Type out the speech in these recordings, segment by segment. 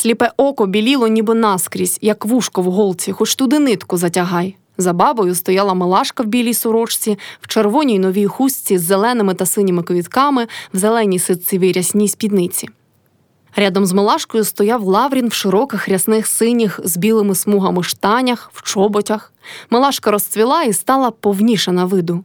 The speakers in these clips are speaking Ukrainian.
Сліпе око біліло, ніби наскрізь, як вушко в голці, хоч туди нитку затягай. За бабою стояла малашка в білій сорочці, в червоній новій хустці з зеленими та синіми квітками, в зеленій ситцевій рясній спідниці. Рядом з Милашкою стояв Лаврін в широких рясних синіх з білими смугами штанях, в чоботях. Милашка розцвіла і стала повніша на виду.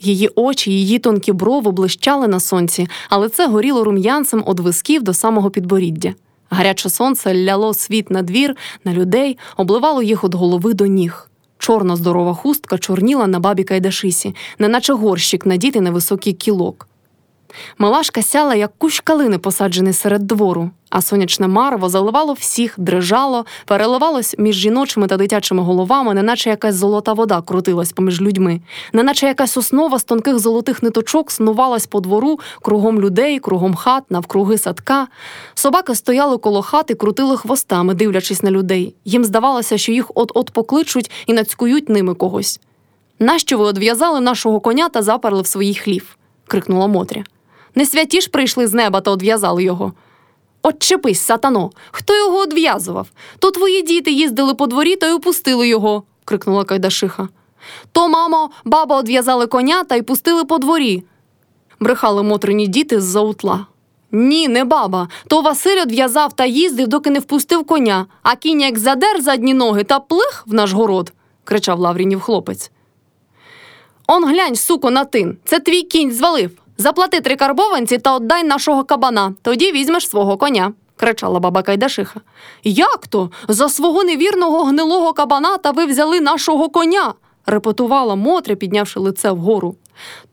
Її очі, її тонкі брови блищали на сонці, але це горіло рум'янцем від висків до самого підборіддя. Гаряче сонце ляло світ на двір, на людей, обливало їх від голови до ніг. Чорна здорова хустка чорніла на бабі Кайдашисі, неначе горщик надіти на високий кілок. Малашка сяла, як кущ калини, посаджений серед двору, а сонячне марево заливало всіх, дрижало, переливалось між жіночими та дитячими головами, неначе якась золота вода крутилась поміж людьми, неначе якась основа з тонких золотих ниточок снувалась по двору, кругом людей, кругом хат, навкруги садка. Собаки стояли коло хати, крутили хвостами, дивлячись на людей. Їм здавалося, що їх от-от покличуть і нацькують ними когось. Нащо ви одв'язали нашого коня та заперли в своїй хлів? крикнула Мотря. Не святі ж прийшли з неба та одв'язали його. Отчепись, сатано, хто його одв'язував? То твої діти їздили по дворі та й упустили його, крикнула Кайдашиха. То, мамо, баба одв'язали коня та й пустили по дворі. Брехали Мотрині діти з-за утла. Ні, не баба. То Василь одв'язав та їздив, доки не впустив коня, а кінь як задер задні ноги та плих в наш город, кричав Лаврінів хлопець. Он глянь, суко, на тин. Це твій кінь звалив. Заплати три карбованці та отдай нашого кабана, тоді візьмеш свого коня, кричала баба Кайдашиха. Як то? За свого невірного гнилого кабана та ви взяли нашого коня? репетувала Мотря, піднявши лице вгору.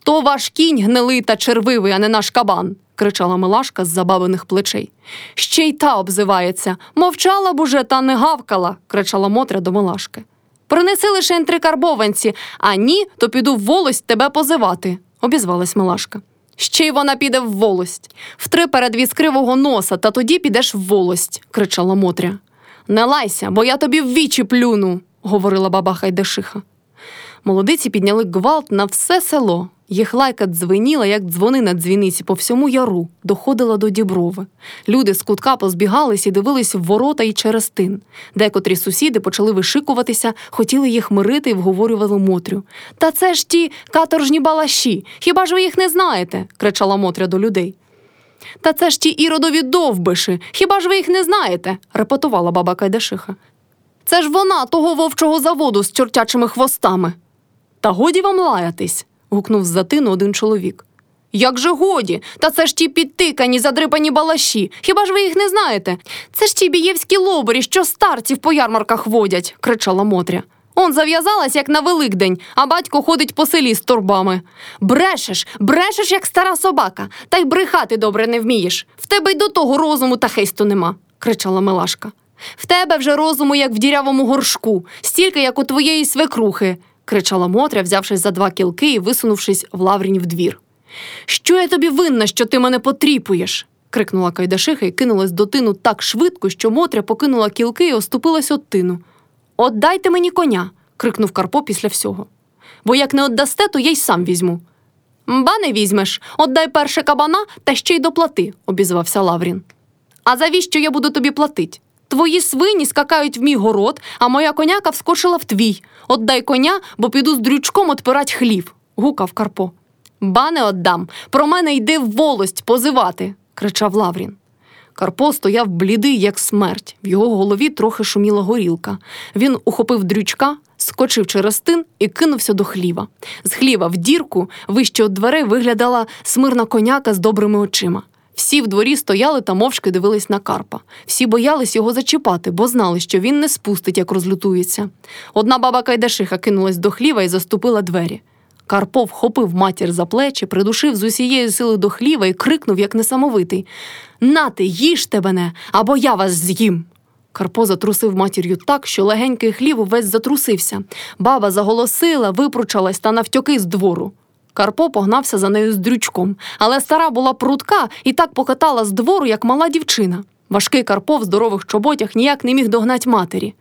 То ваш кінь гнилий та червивий, а не наш кабан, кричала Милашка з забавених плечей. Ще й та обзивається. Мовчала б уже та не гавкала, кричала Мотря до Милашки. Принеси лише три карбованці, а ні, то піду в волость тебе позивати, обізвалась Милашка. Ще й вона піде в волость. Втри перед віскривого носа, та тоді підеш в волость, кричала Мотря. Не лайся, бо я тобі в вічі плюну, говорила баба Хайдашиха. Молодиці підняли гвалт на все село. Їх лайка дзвеніла, як дзвони на дзвіниці по всьому яру, доходила до діброви. Люди з кутка позбігались і дивились в ворота і через тин. Декотрі сусіди почали вишикуватися, хотіли їх мирити і вговорювали Мотрю. Та це ж ті каторжні балаші. Хіба ж ви їх не знаєте? кричала Мотря до людей. Та це ж ті іродові довбиші. Хіба ж ви їх не знаєте? репетувала баба Кайдашиха. Це ж вона того вовчого заводу з чортячими хвостами. Та годі вам лаятись гукнув з тину один чоловік. Як же годі, та це ж ті підтикані, задрипані балаші. Хіба ж ви їх не знаєте? Це ж ті бієвські лоборі, що старців по ярмарках водять, кричала Мотря. Он зав'язалась, як на Великдень, а батько ходить по селі з торбами. Брешеш, брешеш, як стара собака, та й брехати добре не вмієш. В тебе й до того розуму та хисту нема, кричала Милашка. В тебе вже розуму, як в дірявому горшку, стільки, як у твоєї свекрухи кричала Мотря, взявшись за два кілки і висунувшись в Лаврінів двір. Що я тобі винна, що ти мене потріпуєш? крикнула Кайдашиха і кинулась до тину так швидко, що Мотря покинула кілки і оступилась от тину. Отдайте мені коня. крикнув Карпо після всього. Бо як не отдасте, то я й сам візьму. Ба не візьмеш, отдай перше кабана та ще й доплати, обізвався Лаврін. А завіщо я буду тобі платить? Твої свині скакають в мій город, а моя коняка вскочила в твій. Отдай коня, бо піду з дрючком отпирать хлів, гукав Карпо. Ба не отдам. Про мене йди в волость позивати, кричав Лаврін. Карпо стояв блідий, як смерть. В його голові трохи шуміла горілка. Він ухопив дрючка, скочив через тин і кинувся до хліва. З хліва в дірку вище від дверей виглядала смирна коняка з добрими очима. Всі в дворі стояли та мовчки дивились на Карпа. Всі боялись його зачіпати, бо знали, що він не спустить, як розлютується. Одна баба Кайдашиха кинулась до хліва і заступила двері. Карпо вхопив матір за плечі, придушив з усієї сили до хліва і крикнув, як несамовитий Нати, їжте мене, або я вас з'їм. Карпо затрусив матір'ю так, що легенький хлів увесь затрусився. Баба заголосила, випручалась та навтьоки з двору. Карпо погнався за нею з дрючком, але стара була прутка і так покатала з двору, як мала дівчина. Важкий Карпо в здорових чоботях ніяк не міг догнать матері.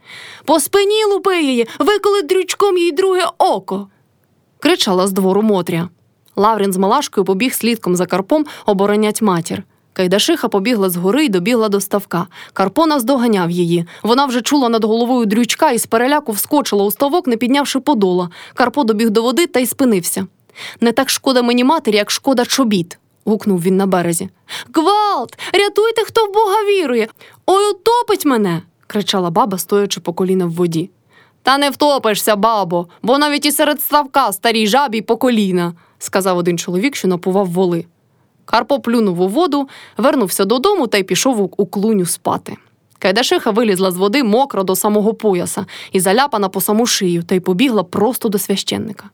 По спині лупи її, виколи дрючком їй друге око. кричала з двору Мотря. Лаврін з Малашкою побіг слідком за Карпом оборонять матір. Кайдашиха побігла з гори й добігла до ставка. Карпо наздоганяв її. Вона вже чула над головою дрючка і з переляку вскочила у ставок, не піднявши подола. Карпо добіг до води та й спинився. Не так шкода мені матері, як шкода чобіт. гукнув він на березі. Гвалт! Рятуйте, хто в Бога вірує! Ой, утопить мене. кричала баба, стоячи по коліна в воді. Та не втопишся, бабо, бо навіть і серед ставка старій жабі по коліна, сказав один чоловік, що напував воли. Карпо плюнув у воду, вернувся додому та й пішов у- клуню спати. Кайдашиха вилізла з води мокро до самого пояса і заляпана по саму шию та й побігла просто до священника.